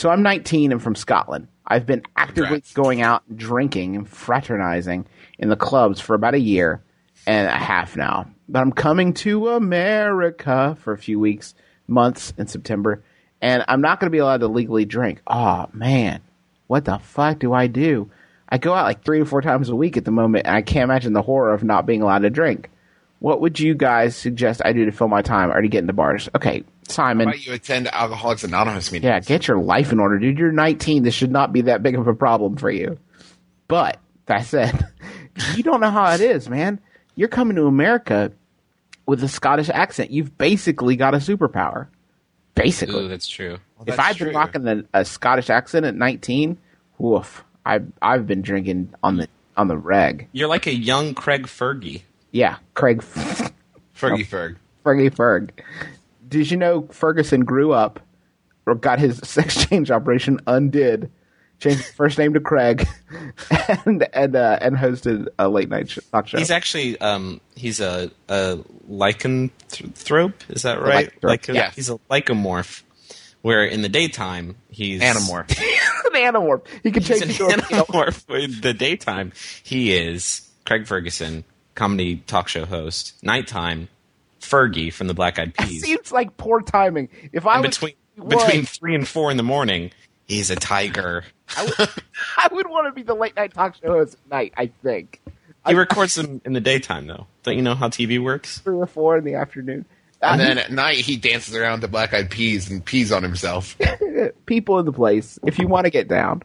So I'm 19 and from Scotland. I've been actively Congrats. going out drinking and fraternizing in the clubs for about a year and a half now. But I'm coming to America for a few weeks, months in September, and I'm not going to be allowed to legally drink. Oh man, what the fuck do I do? I go out like three to four times a week at the moment, and I can't imagine the horror of not being allowed to drink. What would you guys suggest I do to fill my time or to get into bars? Okay, Simon. Why don't you attend Alcoholics Anonymous meetings? Yeah, get your life in order, dude. You're 19. This should not be that big of a problem for you. But that said, you don't know how it is, man. You're coming to America with a Scottish accent. You've basically got a superpower. Basically. Ooh, that's true. if that's I've been true. rocking a, a Scottish accent at 19, woof. I I've been drinking on the on the reg. You're like a young Craig Fergie. Yeah, Craig Fergie Ferg. Fergie Ferg. Did you know Ferguson grew up or got his sex change operation undid, changed his first name to Craig, and and uh, and hosted a late night talk show. He's actually um he's a a lycanthrope. Is that right? lycanthrope, Like a, yes. he's a lycomorph. Where in the daytime he's Animorph. an animorph. He can He's change an into a In the daytime he is Craig Ferguson, comedy talk show host. Nighttime, Fergie from the Black Eyed Peas. Seems like poor timing. If I and was between was, between three and four in the morning, he's a tiger. I would want to be the late night talk show host at night. I think He records them in the daytime, though. Don't you know how TV works? three or four in the afternoon. Uh, And then at night he dances around the black eyed peas and pees on himself. people in the place if you want to get down.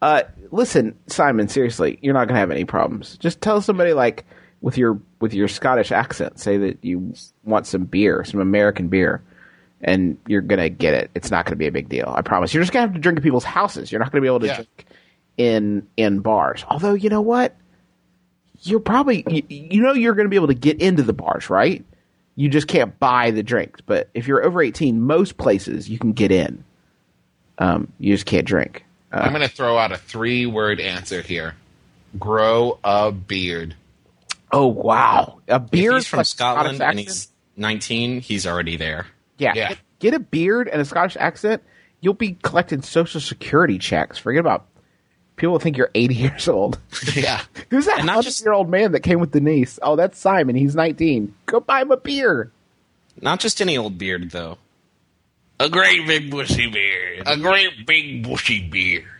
Uh, listen, Simon, seriously, you're not gonna have any problems. Just tell somebody like with your with your Scottish accent, say that you want some beer, some American beer, and you're gonna get it. It's not gonna be a big deal. I promise. You're just gonna have to drink at people's houses. You're not gonna be able to Yeah. drink in in bars. Although you know what, you're probably you, you know you're gonna be able to get into the bars, right? You just can't buy the drinks. But if you're over 18, most places you can get in. Um, you just can't drink. Uh, I'm going to throw out a three word answer here grow a beard. Oh wow, a If beard he's from like Scotland Scottish and he's 19, he's already there. yeah, Yeah. Get, get a beard and a Scottish accent. You'll be collecting social security checks. Forget about people will think you're 80 years old. Yeah. Who's that not hundred just- year old man that came with Denise? Oh, that's Simon. He's 19. Go buy him a beer. Not just any old beard, though. A great big bushy beard. A great big bushy beard.